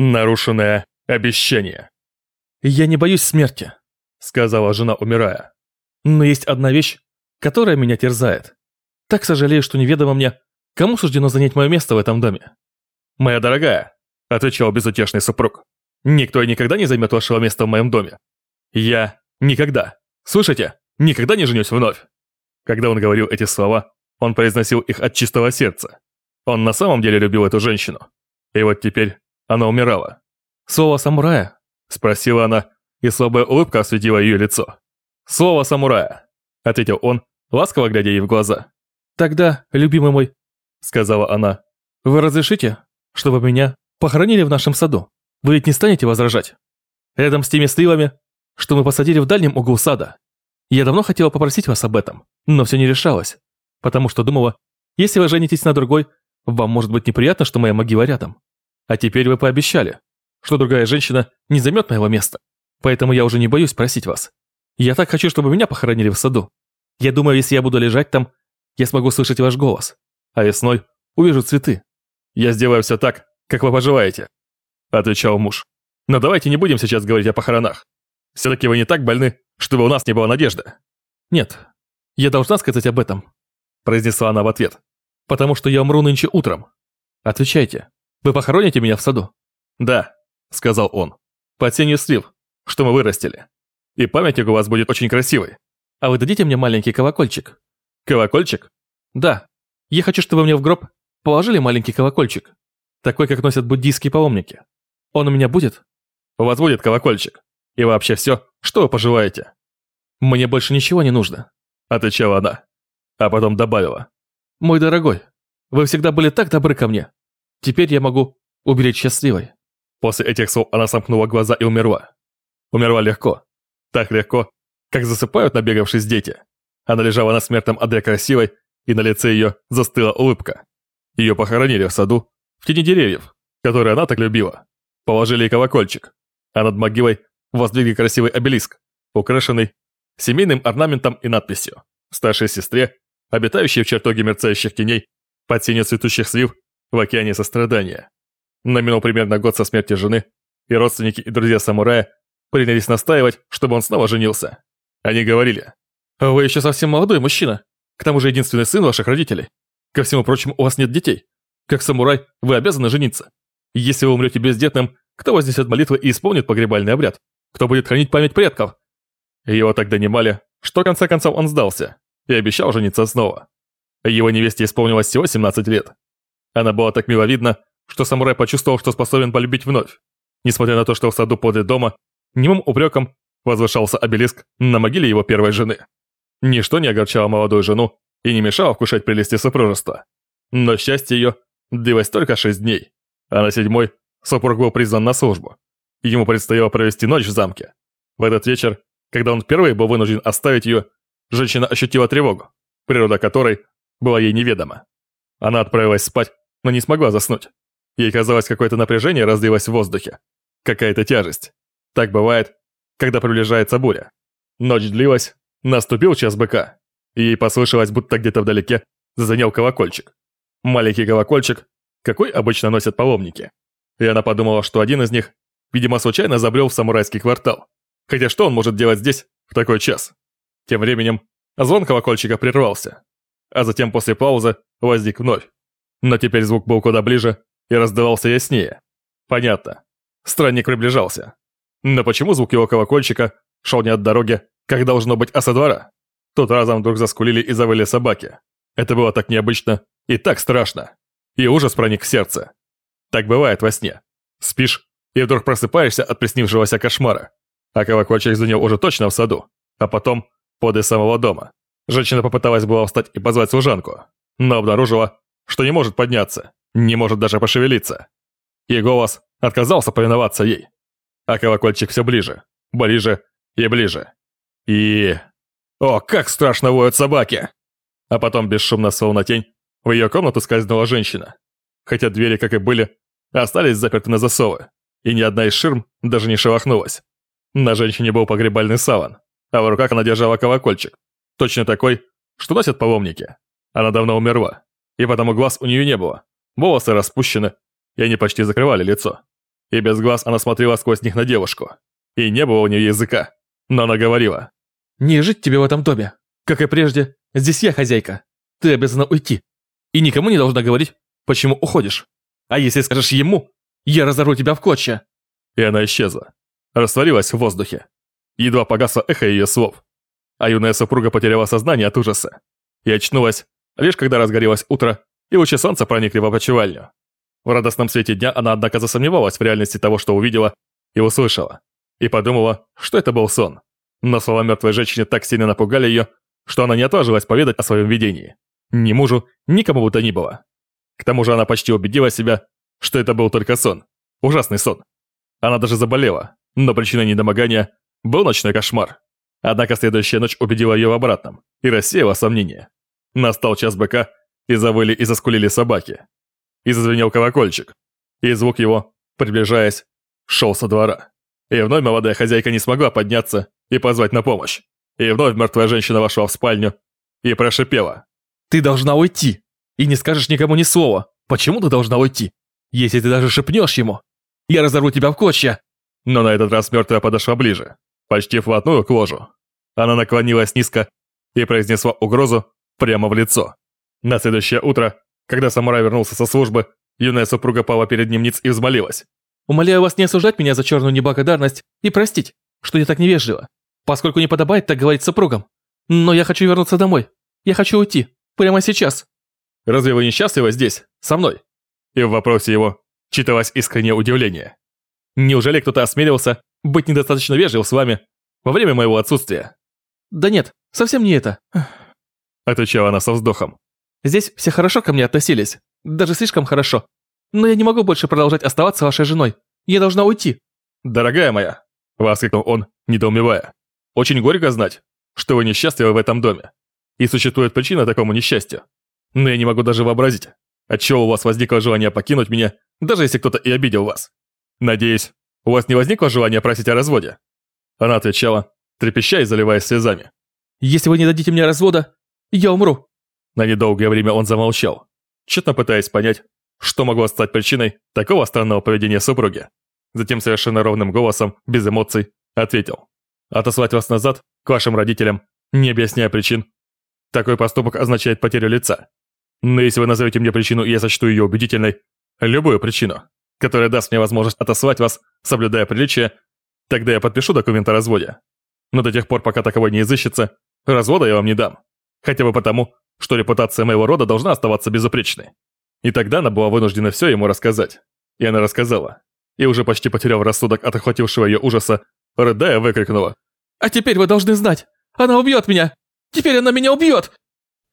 Нарушенное обещание. «Я не боюсь смерти», — сказала жена, умирая. «Но есть одна вещь, которая меня терзает. Так сожалею, что неведомо мне, кому суждено занять мое место в этом доме». «Моя дорогая», — отвечал безутешный супруг, «никто и никогда не займет вашего места в моем доме. Я никогда, слышите, никогда не женюсь вновь». Когда он говорил эти слова, он произносил их от чистого сердца. Он на самом деле любил эту женщину. И вот теперь она умирала. «Слово самурая?» – спросила она, и слабая улыбка осветила ее лицо. «Слово самурая», – ответил он, ласково глядя ей в глаза. «Тогда, любимый мой», – сказала она, – «вы разрешите, чтобы меня похоронили в нашем саду? Вы ведь не станете возражать? Рядом с теми сливами, что мы посадили в дальнем углу сада. Я давно хотела попросить вас об этом, но все не решалось, потому что думала, если вы женитесь на другой, вам может быть неприятно, что моя могила рядом. А теперь вы пообещали, что другая женщина не займет моего места. Поэтому я уже не боюсь просить вас. Я так хочу, чтобы меня похоронили в саду. Я думаю, если я буду лежать там, я смогу слышать ваш голос. А весной увижу цветы. Я сделаю все так, как вы пожелаете, отвечал муж. Но давайте не будем сейчас говорить о похоронах. Все-таки вы не так больны, чтобы у нас не было надежды. Нет, я должна сказать об этом, произнесла она в ответ. Потому что я умру нынче утром. Отвечайте. Вы похороните меня в саду?» «Да», — сказал он, — «под сенью слив, что мы вырастили. И памятник у вас будет очень красивый. А вы дадите мне маленький колокольчик?» «Колокольчик?» «Да. Я хочу, чтобы мне в гроб положили маленький колокольчик, такой, как носят буддийские паломники. Он у меня будет?» «У вас будет колокольчик. И вообще все, что вы пожелаете?» «Мне больше ничего не нужно», — отвечала она. А потом добавила. «Мой дорогой, вы всегда были так добры ко мне. Теперь я могу умереть счастливой». После этих слов она сомкнула глаза и умерла. Умерла легко. Так легко, как засыпают набегавшись дети. Она лежала на смертном одре красивой, и на лице ее застыла улыбка. Ее похоронили в саду, в тени деревьев, которые она так любила. Положили ей колокольчик, а над могилой воздвигли красивый обелиск, украшенный семейным орнаментом и надписью «Старшей сестре, обитающей в чертоге мерцающих теней, под сенью цветущих слив в океане сострадания. Наминул примерно год со смерти жены, и родственники и друзья самурая принялись настаивать, чтобы он снова женился. Они говорили, «Вы еще совсем молодой мужчина, к тому же единственный сын ваших родителей. Ко всему прочему, у вас нет детей. Как самурай, вы обязаны жениться. Если вы умрете бездетным, кто вознесет молитвы и исполнит погребальный обряд? Кто будет хранить память предков?» Его так донимали, что в конце концов он сдался и обещал жениться снова. Его невесте исполнилось всего 17 лет, она была так миловидна, что самурай почувствовал, что способен полюбить вновь. Несмотря на то, что в саду подле дома, немым упреком возвышался обелиск на могиле его первой жены. Ничто не огорчало молодую жену и не мешало вкушать прелести супружества. Но счастье ее длилось только шесть дней, а на седьмой супруг был призван на службу. Ему предстояло провести ночь в замке. В этот вечер, когда он впервые был вынужден оставить ее, женщина ощутила тревогу, природа которой была ей неведома. Она отправилась спать, но не смогла заснуть. Ей казалось, какое-то напряжение разлилось в воздухе. Какая-то тяжесть. Так бывает, когда приближается буря. Ночь длилась, наступил час быка. И ей послышалось, будто где-то вдалеке зазвенел колокольчик. Маленький колокольчик, какой обычно носят паломники. И она подумала, что один из них, видимо, случайно забрел в самурайский квартал. Хотя что он может делать здесь в такой час? Тем временем звон колокольчика прервался. А затем после паузы возник вновь. Но теперь звук был куда ближе и раздавался яснее. Понятно. Странник приближался. Но почему звук его колокольчика шел не от дороги, как должно быть, а со двора? Тут разом вдруг заскулили и завыли собаки. Это было так необычно и так страшно. И ужас проник в сердце. Так бывает во сне. Спишь, и вдруг просыпаешься от приснившегося кошмара. А колокольчик звенел уже точно в саду, а потом подле самого дома. Женщина попыталась была встать и позвать служанку, но обнаружила, что не может подняться, не может даже пошевелиться. И голос отказался повиноваться ей. А колокольчик все ближе, ближе и ближе. И... О, как страшно воют собаки! А потом бесшумно словно тень в ее комнату скользнула женщина. Хотя двери, как и были, остались заперты на засовы, и ни одна из ширм даже не шелохнулась. На женщине был погребальный саван, а в руках она держала колокольчик, точно такой, что носят паломники. Она давно умерла и потому глаз у нее не было. Волосы распущены, и они почти закрывали лицо. И без глаз она смотрела сквозь них на девушку. И не было у нее языка. Но она говорила. «Не жить тебе в этом доме. Как и прежде, здесь я хозяйка. Ты обязана уйти. И никому не должна говорить, почему уходишь. А если скажешь ему, я разорву тебя в клочья». И она исчезла. Растворилась в воздухе. Едва погасло эхо ее слов. А юная супруга потеряла сознание от ужаса. И очнулась, лишь когда разгорелось утро, и лучи солнца проникли в опочивальню. В радостном свете дня она, однако, засомневалась в реальности того, что увидела и услышала, и подумала, что это был сон. Но слова мертвой женщины так сильно напугали ее, что она не отважилась поведать о своем видении. Ни мужу, ни кому бы то ни было. К тому же она почти убедила себя, что это был только сон. Ужасный сон. Она даже заболела, но причиной недомогания был ночной кошмар. Однако следующая ночь убедила ее в обратном и рассеяла сомнения. Настал час быка, и завыли и заскулили собаки. И зазвенел колокольчик. И звук его, приближаясь, шел со двора. И вновь молодая хозяйка не смогла подняться и позвать на помощь. И вновь мертвая женщина вошла в спальню и прошипела. «Ты должна уйти! И не скажешь никому ни слова! Почему ты должна уйти? Если ты даже шепнешь ему, я разорву тебя в клочья!» Но на этот раз мертвая подошла ближе, почти вплотную к ложу. Она наклонилась низко и произнесла угрозу прямо в лицо. На следующее утро, когда самурай вернулся со службы, юная супруга пала перед ним ниц и взмолилась. «Умоляю вас не осуждать меня за черную неблагодарность и простить, что я так невежлива, поскольку не подобает так говорить супругам. Но я хочу вернуться домой. Я хочу уйти. Прямо сейчас». «Разве вы несчастливы здесь, со мной?» И в вопросе его читалось искреннее удивление. «Неужели кто-то осмелился быть недостаточно вежлив с вами во время моего отсутствия?» «Да нет, совсем не это», — отвечала она со вздохом. Здесь все хорошо ко мне относились, даже слишком хорошо. Но я не могу больше продолжать оставаться вашей женой. Я должна уйти». «Дорогая моя», — воскликнул он, недоумевая. «Очень горько знать, что вы несчастливы в этом доме. И существует причина такому несчастью. Но я не могу даже вообразить, отчего у вас возникло желание покинуть меня, даже если кто-то и обидел вас. Надеюсь, у вас не возникло желания просить о разводе?» Она отвечала, трепеща и заливаясь слезами. «Если вы не дадите мне развода, я умру». На недолгое время он замолчал, тщетно пытаясь понять, что могло стать причиной такого странного поведения супруги. Затем совершенно ровным голосом, без эмоций, ответил. «Отослать вас назад, к вашим родителям, не объясняя причин. Такой поступок означает потерю лица. Но если вы назовете мне причину, и я сочту ее убедительной, любую причину, которая даст мне возможность отослать вас, соблюдая приличие, тогда я подпишу документ о разводе. Но до тех пор, пока таковой не изыщется, развода я вам не дам. Хотя бы потому, что репутация моего рода должна оставаться безупречной. И тогда она была вынуждена все ему рассказать. И она рассказала. И уже почти потеряв рассудок от охватившего ее ужаса, рыдая, выкрикнула. «А теперь вы должны знать! Она убьет меня! Теперь она меня убьет!»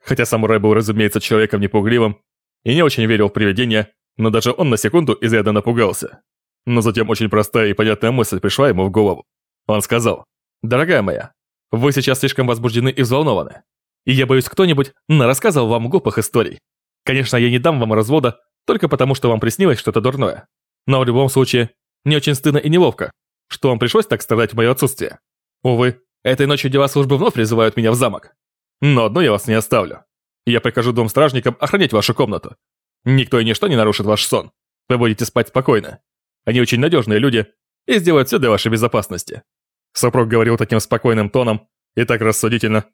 Хотя самурай был, разумеется, человеком непугливым и не очень верил в привидения, но даже он на секунду изрядно напугался. Но затем очень простая и понятная мысль пришла ему в голову. Он сказал, «Дорогая моя, вы сейчас слишком возбуждены и взволнованы. И я боюсь, кто-нибудь рассказывал вам глупых историй. Конечно, я не дам вам развода, только потому, что вам приснилось что-то дурное. Но в любом случае, мне очень стыдно и неловко, что вам пришлось так страдать в мое отсутствие. Увы, этой ночью дела службы вновь призывают меня в замок. Но одно я вас не оставлю. Я прикажу двум стражникам охранять вашу комнату. Никто и ничто не нарушит ваш сон. Вы будете спать спокойно. Они очень надежные люди и сделают все для вашей безопасности. Супруг говорил таким спокойным тоном и так рассудительно,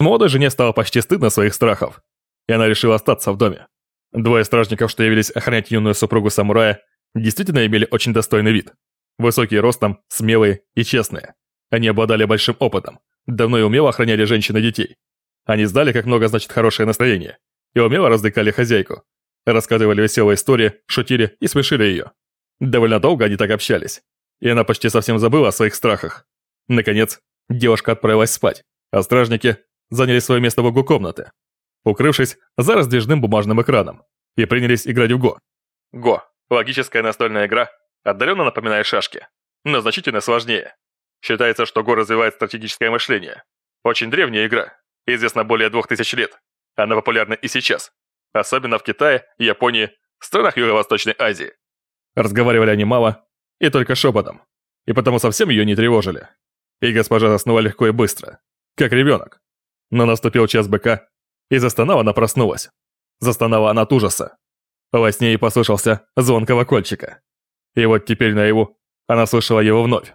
молодой жене стало почти стыдно своих страхов, и она решила остаться в доме. Двое стражников, что явились охранять юную супругу самурая, действительно имели очень достойный вид. Высокие ростом, смелые и честные. Они обладали большим опытом, давно и умело охраняли женщин и детей. Они знали, как много значит хорошее настроение, и умело развлекали хозяйку. Рассказывали веселые истории, шутили и смешили ее. Довольно долго они так общались, и она почти совсем забыла о своих страхах. Наконец, девушка отправилась спать, а стражники заняли свое место в углу комнаты, укрывшись за раздвижным бумажным экраном, и принялись играть в Го. Го – логическая настольная игра, отдаленно напоминает шашки, но значительно сложнее. Считается, что Го развивает стратегическое мышление. Очень древняя игра, известна более двух тысяч лет. Она популярна и сейчас, особенно в Китае, Японии, странах Юго-Восточной Азии. Разговаривали они мало и только шепотом, и потому совсем ее не тревожили. И госпожа заснула легко и быстро, как ребенок. Но наступил час быка, и застонала она проснулась. Застонала она от ужаса. Во сне ей послышался звон колокольчика. И вот теперь наяву она слышала его вновь.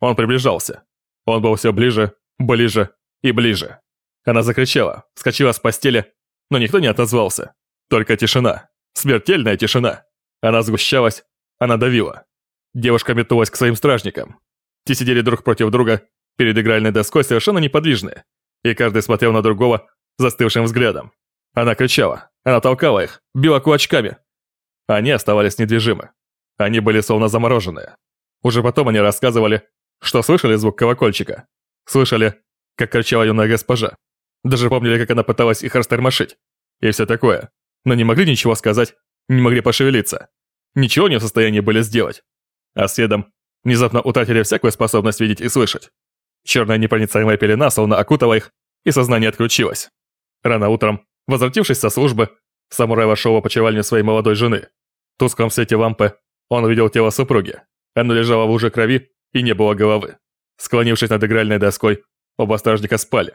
Он приближался. Он был все ближе, ближе и ближе. Она закричала, вскочила с постели, но никто не отозвался. Только тишина. Смертельная тишина. Она сгущалась, она давила. Девушка метнулась к своим стражникам. Те сидели друг против друга, перед игральной доской совершенно неподвижные, и каждый смотрел на другого застывшим взглядом. Она кричала, она толкала их, била кулачками. Они оставались недвижимы. Они были словно замороженные. Уже потом они рассказывали, что слышали звук колокольчика. Слышали, как кричала юная госпожа. Даже помнили, как она пыталась их растормошить. И все такое. Но не могли ничего сказать, не могли пошевелиться. Ничего не в состоянии были сделать. А следом внезапно утратили всякую способность видеть и слышать. Черная непроницаемая пелена словно окутала их, и сознание отключилось. Рано утром, возвратившись со службы, самурай вошел в опочивальню своей молодой жены. В тусклом свете лампы он увидел тело супруги. Оно лежало в луже крови и не было головы. Склонившись над игральной доской, оба стражника спали.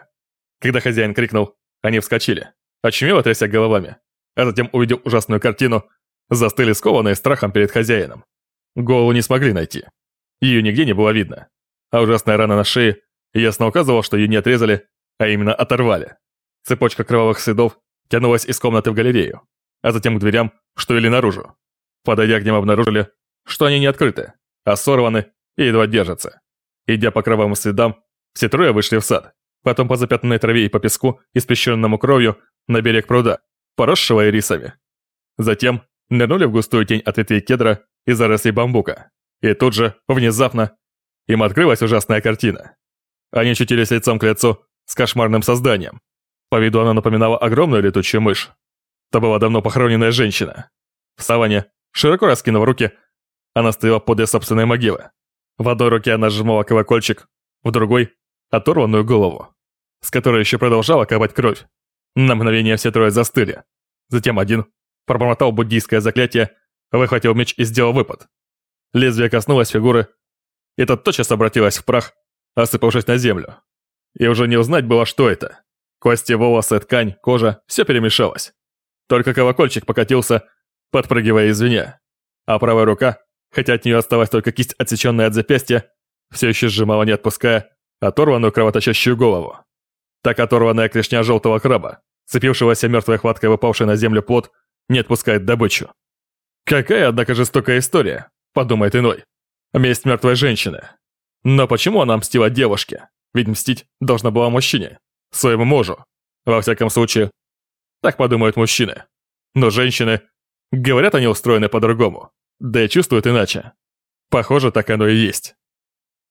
Когда хозяин крикнул, они вскочили, очумело тряся головами, а затем, увидев ужасную картину, застыли скованные страхом перед хозяином. Голову не смогли найти. Ее нигде не было видно. А ужасная рана на шее ясно указывала, что ее не отрезали, а именно оторвали. Цепочка кровавых следов тянулась из комнаты в галерею, а затем к дверям, что вели наружу. Подойдя к ним, обнаружили, что они не открыты, а сорваны и едва держатся. Идя по кровавым следам, все трое вышли в сад, потом по запятнанной траве и по песку, испещренному кровью, на берег пруда, поросшего ирисами. Затем нырнули в густую тень от ветвей кедра и зарослей бамбука. И тут же, внезапно, им открылась ужасная картина. Они очутились лицом к лицу с кошмарным созданием. По виду она напоминала огромную летучую мышь. Это была давно похороненная женщина. В саване, широко раскинув руки, она стояла подле собственной могилы. В одной руке она сжимала колокольчик, в другой — оторванную голову, с которой еще продолжала капать кровь. На мгновение все трое застыли. Затем один пробормотал буддийское заклятие, выхватил меч и сделал выпад. Лезвие коснулось фигуры, и тот тотчас обратилась в прах, осыпавшись на землю. И уже не узнать было, что это. Кости, волосы, ткань, кожа – все перемешалось. Только колокольчик покатился, подпрыгивая из звеня. А правая рука, хотя от нее осталась только кисть, отсеченная от запястья, все еще сжимала, не отпуская, оторванную кровоточащую голову. Так оторванная клешня желтого краба, цепившегося мертвой хваткой выпавший на землю плод, не отпускает добычу. Какая, однако, жестокая история, подумает иной. Месть мертвой женщины. Но почему она мстила девушке? Ведь мстить должна была мужчине. Своему мужу. Во всяком случае, так подумают мужчины. Но женщины, говорят, они устроены по-другому. Да и чувствуют иначе. Похоже, так оно и есть.